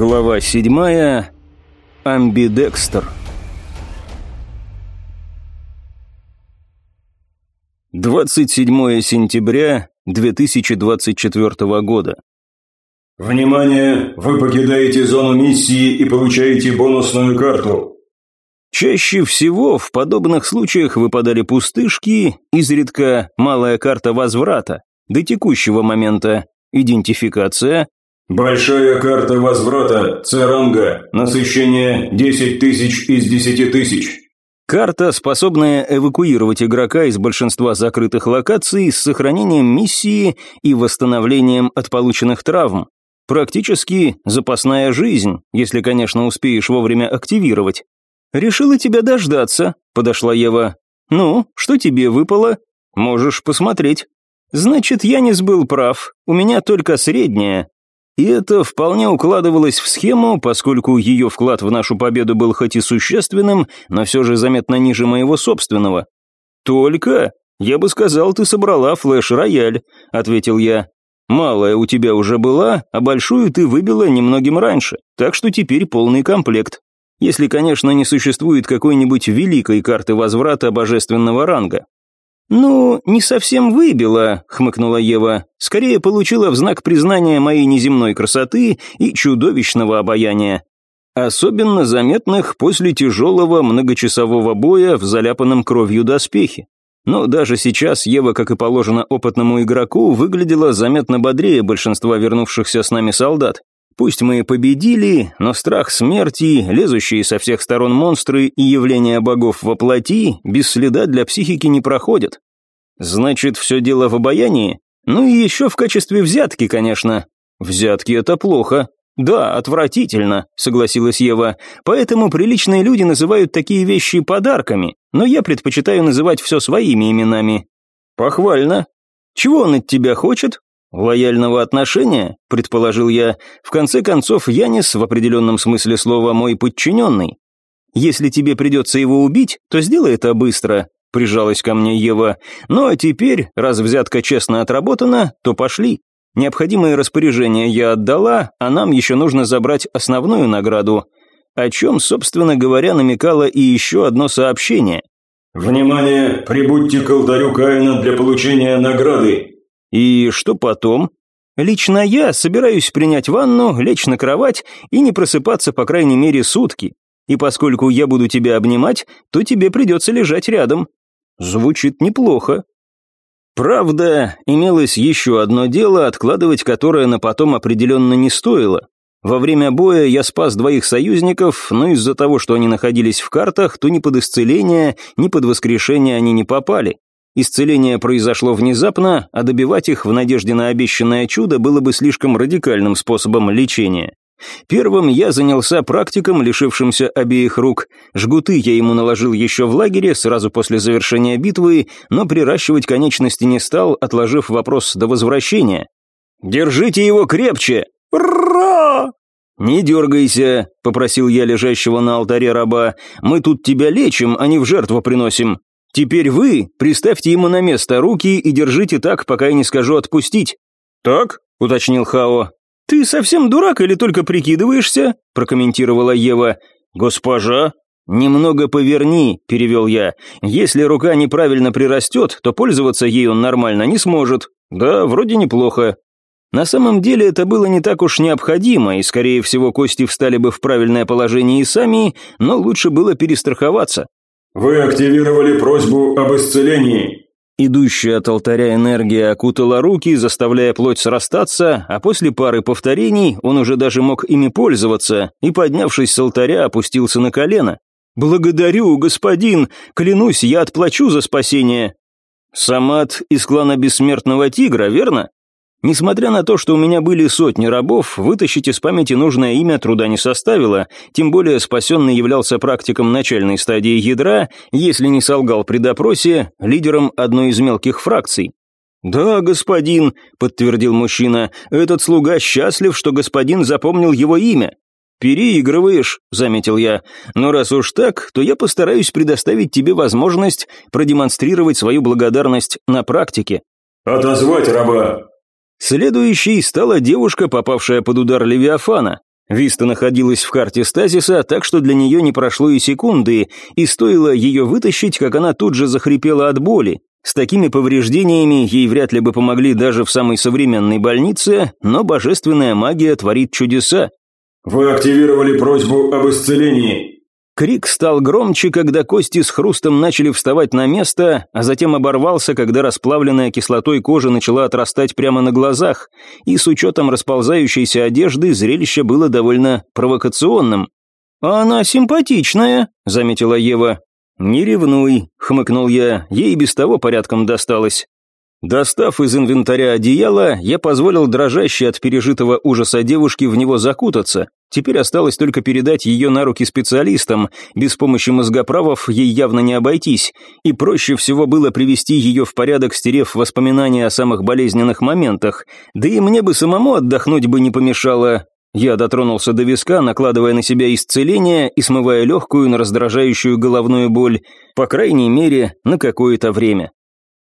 Глава седьмая. Амбидекстер. 27 сентября 2024 года. Внимание! Вы покидаете зону миссии и получаете бонусную карту. Чаще всего в подобных случаях выпадали пустышки, изредка малая карта возврата, до текущего момента идентификация, Большая карта возврата, С-ранга, насыщение 10 тысяч из 10 тысяч. Карта, способная эвакуировать игрока из большинства закрытых локаций с сохранением миссии и восстановлением от полученных травм. Практически запасная жизнь, если, конечно, успеешь вовремя активировать. «Решила тебя дождаться», — подошла Ева. «Ну, что тебе выпало? Можешь посмотреть». «Значит, Янис был прав. У меня только средняя, и это вполне укладывалось в схему, поскольку ее вклад в нашу победу был хоть и существенным, но все же заметно ниже моего собственного. «Только? Я бы сказал, ты собрала флеш-рояль», — ответил я. «Малая у тебя уже была, а большую ты выбила немногим раньше, так что теперь полный комплект. Если, конечно, не существует какой-нибудь великой карты возврата божественного ранга. «Ну, не совсем выбила», — хмыкнула Ева. «Скорее получила в знак признания моей неземной красоты и чудовищного обаяния. Особенно заметных после тяжелого многочасового боя в заляпанном кровью доспехе. Но даже сейчас Ева, как и положено опытному игроку, выглядела заметно бодрее большинства вернувшихся с нами солдат. Пусть мы победили, но страх смерти, лезущие со всех сторон монстры и явления богов во плоти без следа для психики не проходят. Значит, все дело в обаянии? Ну и еще в качестве взятки, конечно. Взятки это плохо. Да, отвратительно, согласилась Ева. Поэтому приличные люди называют такие вещи подарками, но я предпочитаю называть все своими именами. Похвально. Чего он от тебя хочет? «Лояльного отношения?» – предположил я. «В конце концов, Янис в определенном смысле слова мой подчиненный. Если тебе придется его убить, то сделай это быстро», – прижалась ко мне Ева. «Ну а теперь, раз взятка честно отработана, то пошли. Необходимые распоряжения я отдала, а нам еще нужно забрать основную награду». О чем, собственно говоря, намекало и еще одно сообщение. «Внимание! Прибудьте к алтарю Каина для получения награды. И что потом? Лично я собираюсь принять ванну, лечь на кровать и не просыпаться по крайней мере сутки. И поскольку я буду тебя обнимать, то тебе придется лежать рядом. Звучит неплохо. Правда, имелось еще одно дело, откладывать которое на потом определенно не стоило. Во время боя я спас двоих союзников, но из-за того, что они находились в картах, то ни под исцеление, ни под воскрешение они не попали. Исцеление произошло внезапно, а добивать их в надежде на обещанное чудо было бы слишком радикальным способом лечения. Первым я занялся практиком, лишившимся обеих рук. Жгуты я ему наложил еще в лагере, сразу после завершения битвы, но приращивать конечности не стал, отложив вопрос до возвращения. «Держите его крепче!» «Ура!» «Не дергайся», — попросил я лежащего на алтаре раба. «Мы тут тебя лечим, а не в жертву приносим. Теперь вы приставьте ему на место руки и держите так, пока я не скажу отпустить». «Так?» – уточнил Хао. «Ты совсем дурак или только прикидываешься?» – прокомментировала Ева. «Госпожа?» «Немного поверни», – перевел я. «Если рука неправильно прирастет, то пользоваться ей он нормально не сможет». «Да, вроде неплохо». На самом деле это было не так уж необходимо, и, скорее всего, кости встали бы в правильное положение и сами, но лучше было перестраховаться. «Вы активировали просьбу об исцелении». Идущая от алтаря энергия окутала руки, заставляя плоть срастаться, а после пары повторений он уже даже мог ими пользоваться и, поднявшись с алтаря, опустился на колено. «Благодарю, господин! Клянусь, я отплачу за спасение!» «Самат из клана Бессмертного Тигра, верно?» Несмотря на то, что у меня были сотни рабов, вытащить из памяти нужное имя труда не составило, тем более спасенный являлся практиком начальной стадии ядра, если не солгал при допросе, лидером одной из мелких фракций. «Да, господин», — подтвердил мужчина, — «этот слуга счастлив, что господин запомнил его имя». «Переигрываешь», — заметил я, — «но раз уж так, то я постараюсь предоставить тебе возможность продемонстрировать свою благодарность на практике». «Отозвать раба», Следующей стала девушка, попавшая под удар Левиафана. Виста находилась в карте стазиса, так что для нее не прошло и секунды, и стоило ее вытащить, как она тут же захрипела от боли. С такими повреждениями ей вряд ли бы помогли даже в самой современной больнице, но божественная магия творит чудеса. «Вы активировали просьбу об исцелении. Крик стал громче, когда кости с хрустом начали вставать на место, а затем оборвался, когда расплавленная кислотой кожа начала отрастать прямо на глазах, и с учетом расползающейся одежды зрелище было довольно провокационным. «А она симпатичная», — заметила Ева. «Не ревнуй», — хмыкнул я, ей без того порядком досталось. Достав из инвентаря одеяло, я позволил дрожащей от пережитого ужаса девушке в него закутаться. Теперь осталось только передать ее на руки специалистам, без помощи мозгоправов ей явно не обойтись, и проще всего было привести ее в порядок, стерев воспоминания о самых болезненных моментах. Да и мне бы самому отдохнуть бы не помешало. Я дотронулся до виска, накладывая на себя исцеление и смывая легкую, на раздражающую головную боль, по крайней мере, на какое-то время.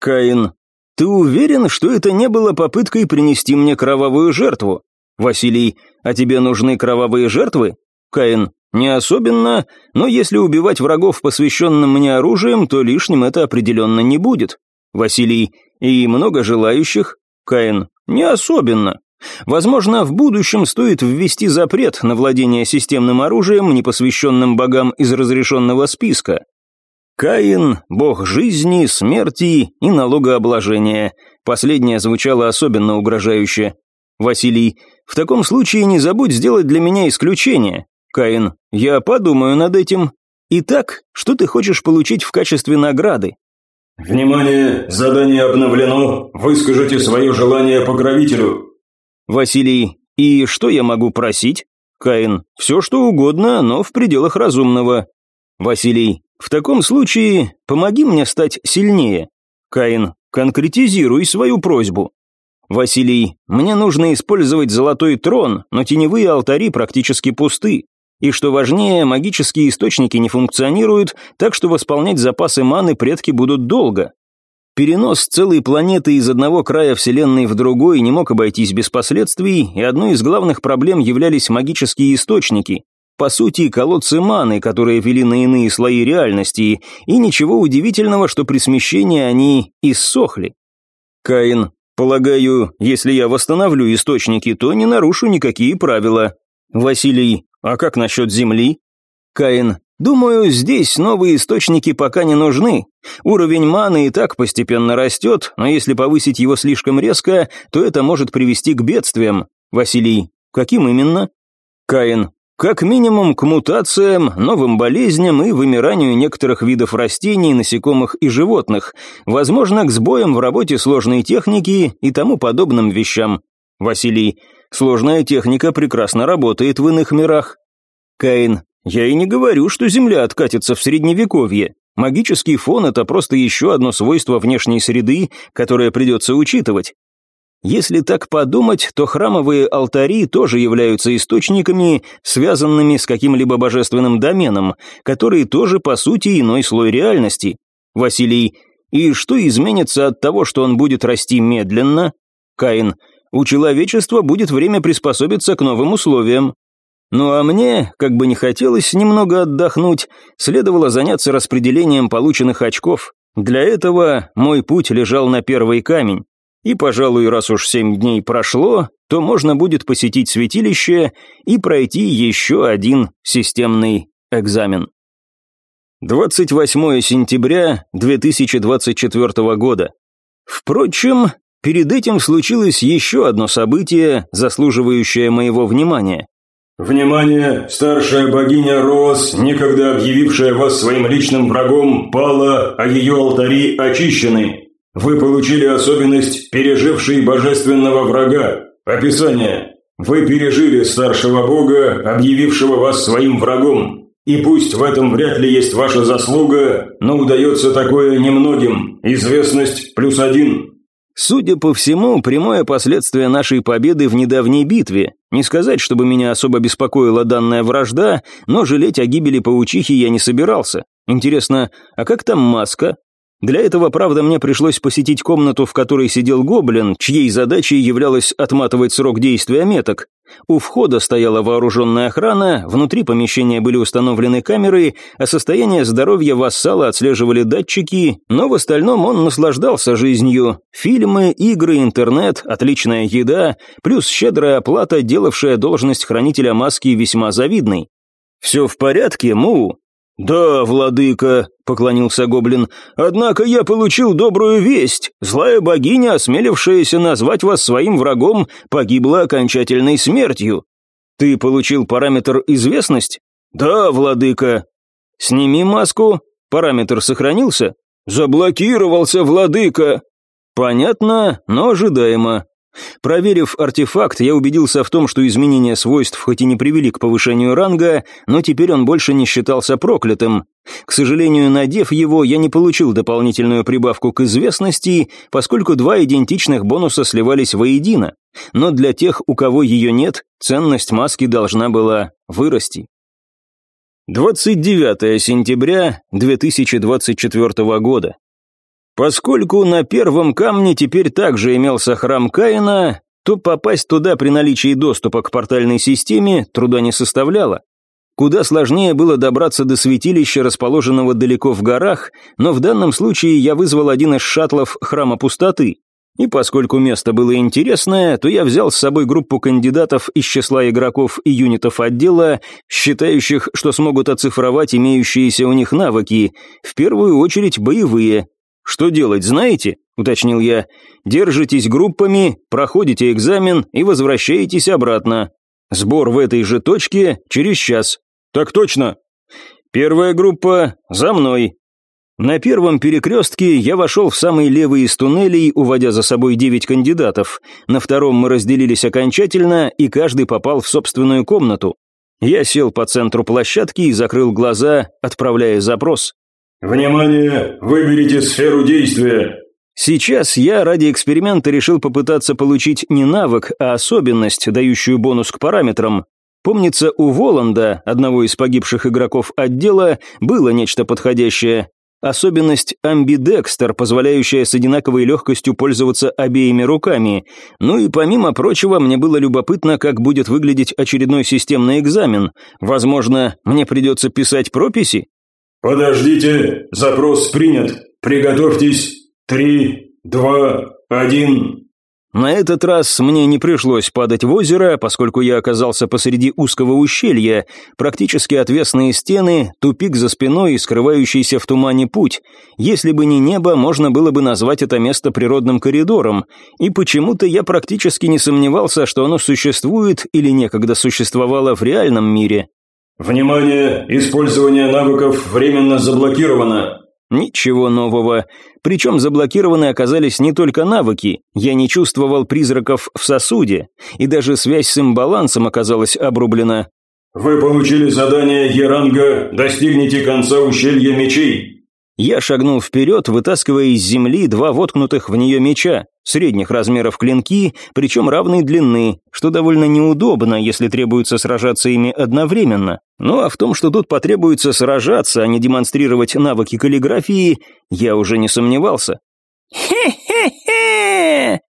Каин «Ты уверен, что это не было попыткой принести мне кровавую жертву?» «Василий, а тебе нужны кровавые жертвы?» Каин, «Не особенно, но если убивать врагов, посвященным мне оружием, то лишним это определенно не будет». Василий, «И много желающих?» Каин, «Не особенно. Возможно, в будущем стоит ввести запрет на владение системным оружием, не посвященным богам из разрешенного списка. Каин – бог жизни, смерти и налогообложения. Последнее звучало особенно угрожающе. Василий, в таком случае не забудь сделать для меня исключение. Каин, я подумаю над этим. Итак, что ты хочешь получить в качестве награды? Внимание, задание обновлено. Выскажите свое желание покровителю. Василий, и что я могу просить? Каин, все что угодно, но в пределах разумного. Василий, в таком случае помоги мне стать сильнее. Каин, конкретизируй свою просьбу. Василий, мне нужно использовать золотой трон, но теневые алтари практически пусты. И что важнее, магические источники не функционируют, так что восполнять запасы маны предки будут долго. Перенос целой планеты из одного края Вселенной в другой не мог обойтись без последствий, и одной из главных проблем являлись магические источники, по сути, колодцы маны, которые вели на иные слои реальности, и ничего удивительного, что при смещении они иссохли. Каин, полагаю, если я восстановлю источники, то не нарушу никакие правила. Василий, а как насчет Земли? Каин, думаю, здесь новые источники пока не нужны. Уровень маны и так постепенно растет, но если повысить его слишком резко, то это может привести к бедствиям. Василий, каким именно? Каин, как минимум к мутациям, новым болезням и вымиранию некоторых видов растений, насекомых и животных, возможно, к сбоям в работе сложной техники и тому подобным вещам. Василий, сложная техника прекрасно работает в иных мирах. Каин, я и не говорю, что Земля откатится в средневековье. Магический фон – это просто еще одно свойство внешней среды, которое придется учитывать. Если так подумать, то храмовые алтари тоже являются источниками, связанными с каким-либо божественным доменом, который тоже, по сути, иной слой реальности. Василий, и что изменится от того, что он будет расти медленно? Каин, у человечества будет время приспособиться к новым условиям. Ну а мне, как бы не хотелось немного отдохнуть, следовало заняться распределением полученных очков. Для этого мой путь лежал на первый камень. И, пожалуй, раз уж семь дней прошло, то можно будет посетить святилище и пройти еще один системный экзамен. 28 сентября 2024 года. Впрочем, перед этим случилось еще одно событие, заслуживающее моего внимания. «Внимание! Старшая богиня Роз, никогда объявившая вас своим личным врагом, пала, а ее алтари очищены. Вы получили особенность «Переживший божественного врага». Описание. Вы пережили старшего бога, объявившего вас своим врагом. И пусть в этом вряд ли есть ваша заслуга, но удается такое немногим. Известность плюс один. Судя по всему, прямое последствие нашей победы в недавней битве. Не сказать, чтобы меня особо беспокоила данная вражда, но жалеть о гибели паучихи я не собирался. Интересно, а как там маска? Для этого, правда, мне пришлось посетить комнату, в которой сидел гоблин, чьей задачей являлось отматывать срок действия меток. У входа стояла вооруженная охрана, внутри помещения были установлены камеры, а состояние здоровья вассала отслеживали датчики, но в остальном он наслаждался жизнью. Фильмы, игры, интернет, отличная еда, плюс щедрая оплата, делавшая должность хранителя маски весьма завидной. «Все в порядке, Му?» «Да, владыка», — поклонился гоблин, — «однако я получил добрую весть. Злая богиня, осмелившаяся назвать вас своим врагом, погибла окончательной смертью». «Ты получил параметр «известность»?» «Да, владыка». «Сними маску. Параметр сохранился?» «Заблокировался, владыка». «Понятно, но ожидаемо. Проверив артефакт, я убедился в том, что изменения свойств хоть и не привели к повышению ранга, но теперь он больше не считался проклятым. К сожалению, надев его, я не получил дополнительную прибавку к известности, поскольку два идентичных бонуса сливались воедино. Но для тех, у кого ее нет, ценность маски должна была вырасти. 29 сентября 2024 года. Поскольку на первом камне теперь также имелся храм Каина, то попасть туда при наличии доступа к портальной системе труда не составляло. Куда сложнее было добраться до святилища, расположенного далеко в горах, но в данном случае я вызвал один из шаттлов храма пустоты. И поскольку место было интересное, то я взял с собой группу кандидатов из числа игроков и юнитов отдела, считающих, что смогут оцифровать имеющиеся у них навыки, в первую очередь боевые, «Что делать, знаете?» – уточнил я. «Держитесь группами, проходите экзамен и возвращаетесь обратно. Сбор в этой же точке через час». «Так точно». «Первая группа за мной». На первом перекрестке я вошел в самый левый из туннелей, уводя за собой девять кандидатов. На втором мы разделились окончательно, и каждый попал в собственную комнату. Я сел по центру площадки и закрыл глаза, отправляя запрос. «Внимание! Выберите сферу действия!» Сейчас я ради эксперимента решил попытаться получить не навык, а особенность, дающую бонус к параметрам. Помнится, у Воланда, одного из погибших игроков отдела, было нечто подходящее. Особенность амбидекстер, позволяющая с одинаковой легкостью пользоваться обеими руками. Ну и помимо прочего, мне было любопытно, как будет выглядеть очередной системный экзамен. Возможно, мне придется писать прописи? «Подождите, запрос принят. Приготовьтесь. Три, два, один». На этот раз мне не пришлось падать в озеро, поскольку я оказался посреди узкого ущелья, практически отвесные стены, тупик за спиной и скрывающийся в тумане путь. Если бы не небо, можно было бы назвать это место природным коридором, и почему-то я практически не сомневался, что оно существует или некогда существовало в реальном мире. «Внимание! Использование навыков временно заблокировано!» Ничего нового. Причем заблокированы оказались не только навыки, я не чувствовал призраков в сосуде, и даже связь с имбалансом оказалась обрублена. «Вы получили задание Еранга «Достигните конца ущелья мечей». Я шагнул вперед, вытаскивая из земли два воткнутых в нее меча, средних размеров клинки, причем равной длины, что довольно неудобно, если требуется сражаться ими одновременно. Ну а в том, что тут потребуется сражаться, а не демонстрировать навыки каллиграфии, я уже не сомневался. «Хе-хе-хе!»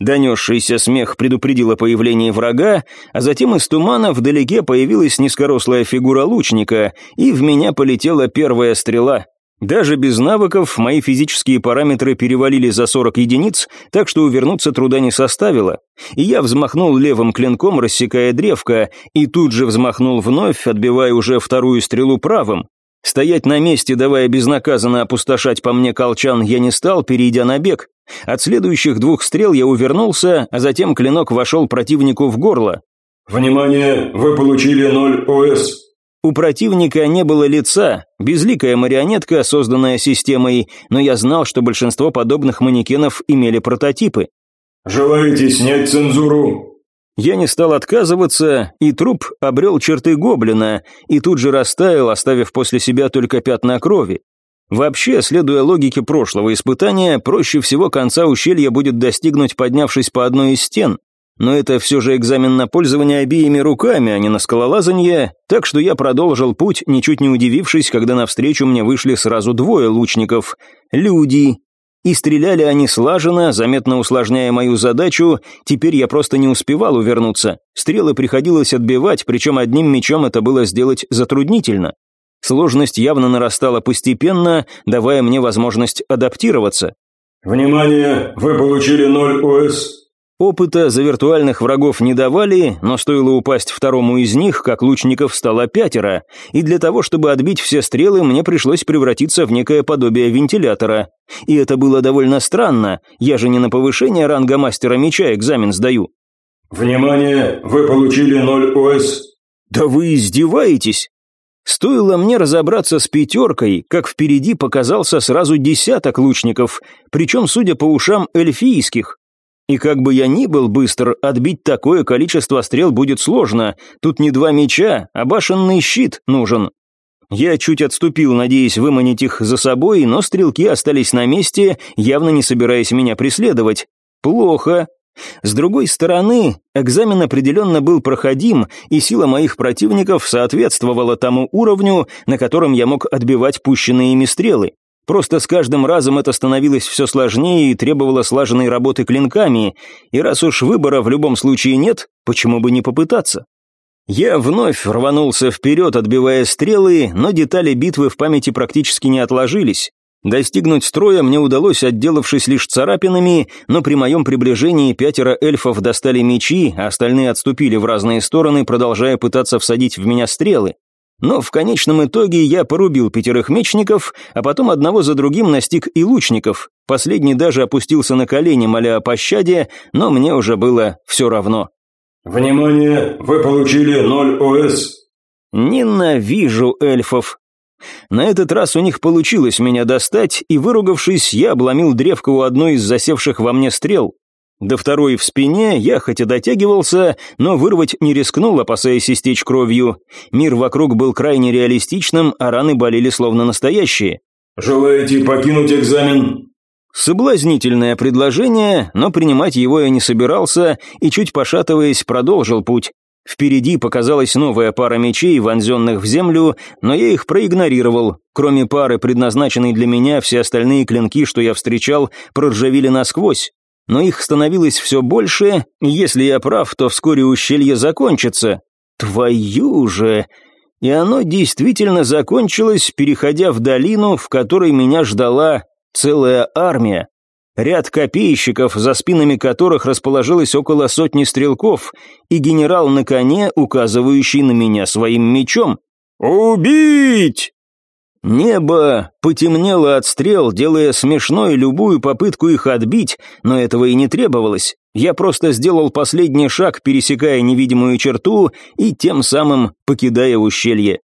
Донесшийся смех предупредил о появлении врага, а затем из тумана вдалеке появилась низкорослая фигура лучника, и в меня полетела первая стрела. Даже без навыков мои физические параметры перевалили за 40 единиц, так что увернуться труда не составило. И я взмахнул левым клинком, рассекая древко, и тут же взмахнул вновь, отбивая уже вторую стрелу правым. Стоять на месте, давая безнаказанно опустошать по мне колчан, я не стал, перейдя на бег. От следующих двух стрел я увернулся, а затем клинок вошел противнику в горло. «Внимание! Вы получили 0 ОС!» У противника не было лица, безликая марионетка, созданная системой, но я знал, что большинство подобных манекенов имели прототипы. «Желаете снять цензуру?» Я не стал отказываться, и труп обрел черты гоблина, и тут же растаял, оставив после себя только пятна крови. Вообще, следуя логике прошлого испытания, проще всего конца ущелья будет достигнуть, поднявшись по одной из стен. Но это все же экзамен на пользование обеими руками, а не на скалолазание, так что я продолжил путь, ничуть не удивившись, когда навстречу мне вышли сразу двое лучников. Люди. И стреляли они слаженно, заметно усложняя мою задачу, теперь я просто не успевал увернуться. Стрелы приходилось отбивать, причем одним мечом это было сделать затруднительно. Сложность явно нарастала постепенно, давая мне возможность адаптироваться. «Внимание! Вы получили 0 ОС. Опыта за виртуальных врагов не давали, но стоило упасть второму из них, как лучников стало пятеро, и для того, чтобы отбить все стрелы, мне пришлось превратиться в некое подобие вентилятора. И это было довольно странно, я же не на повышение ранга мастера меча экзамен сдаю. «Внимание, вы получили 0 ОС». «Да вы издеваетесь?» Стоило мне разобраться с пятеркой, как впереди показался сразу десяток лучников, причем, судя по ушам, эльфийских. И как бы я ни был быстр, отбить такое количество стрел будет сложно. Тут не два меча, а башенный щит нужен. Я чуть отступил, надеясь выманить их за собой, но стрелки остались на месте, явно не собираясь меня преследовать. Плохо. С другой стороны, экзамен определенно был проходим, и сила моих противников соответствовала тому уровню, на котором я мог отбивать пущенные ими стрелы. Просто с каждым разом это становилось все сложнее и требовало слаженной работы клинками, и раз уж выбора в любом случае нет, почему бы не попытаться? Я вновь рванулся вперед, отбивая стрелы, но детали битвы в памяти практически не отложились. Достигнуть строя мне удалось, отделавшись лишь царапинами, но при моем приближении пятеро эльфов достали мечи, а остальные отступили в разные стороны, продолжая пытаться всадить в меня стрелы. Но в конечном итоге я порубил пятерых мечников, а потом одного за другим настиг и лучников. Последний даже опустился на колени, моля о пощаде, но мне уже было все равно. «Внимание! Вы получили 0 ОС!» «Ненавижу эльфов!» На этот раз у них получилось меня достать, и, выругавшись, я обломил древко у одной из засевших во мне стрел. До второй в спине я хоть и дотягивался, но вырвать не рискнул, опасаясь истечь кровью. Мир вокруг был крайне реалистичным, а раны болели словно настоящие. «Желаете покинуть экзамен?» Соблазнительное предложение, но принимать его я не собирался и, чуть пошатываясь, продолжил путь. Впереди показалась новая пара мечей, вонзенных в землю, но я их проигнорировал. Кроме пары, предназначенной для меня, все остальные клинки, что я встречал, проржавели насквозь но их становилось все больше, и если я прав, то вскоре ущелье закончится. Твою же! И оно действительно закончилось, переходя в долину, в которой меня ждала целая армия. Ряд копейщиков, за спинами которых расположилось около сотни стрелков, и генерал на коне, указывающий на меня своим мечом. «Убить!» Небо потемнело от стрел, делая смешной любую попытку их отбить, но этого и не требовалось. Я просто сделал последний шаг, пересекая невидимую черту и тем самым покидая ущелье.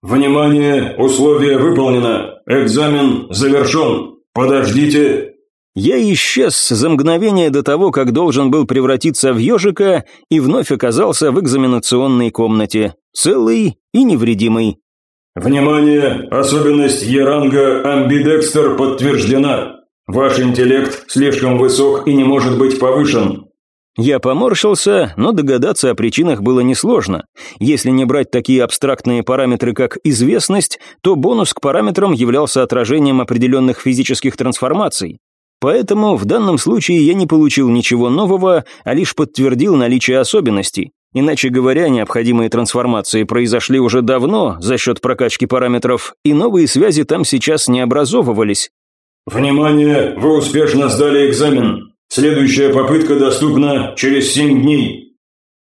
«Внимание! Условие выполнено! Экзамен завершен! Подождите!» Я исчез за мгновение до того, как должен был превратиться в ежика, и вновь оказался в экзаменационной комнате, целый и невредимый. Внимание! Особенность Еранга Амбидекстер подтверждена. Ваш интеллект слишком высок и не может быть повышен. Я поморщился, но догадаться о причинах было несложно. Если не брать такие абстрактные параметры, как известность, то бонус к параметрам являлся отражением определенных физических трансформаций. Поэтому в данном случае я не получил ничего нового, а лишь подтвердил наличие особенностей. Иначе говоря, необходимые трансформации произошли уже давно за счет прокачки параметров, и новые связи там сейчас не образовывались. «Внимание! Вы успешно сдали экзамен. Следующая попытка доступна через семь дней».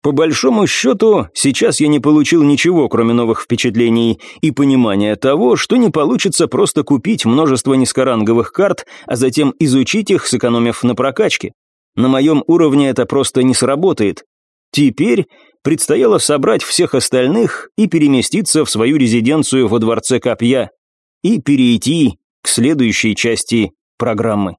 По большому счету, сейчас я не получил ничего, кроме новых впечатлений и понимания того, что не получится просто купить множество низкоранговых карт, а затем изучить их, сэкономив на прокачке. На моем уровне это просто не сработает, Теперь предстояло собрать всех остальных и переместиться в свою резиденцию во Дворце Копья и перейти к следующей части программы.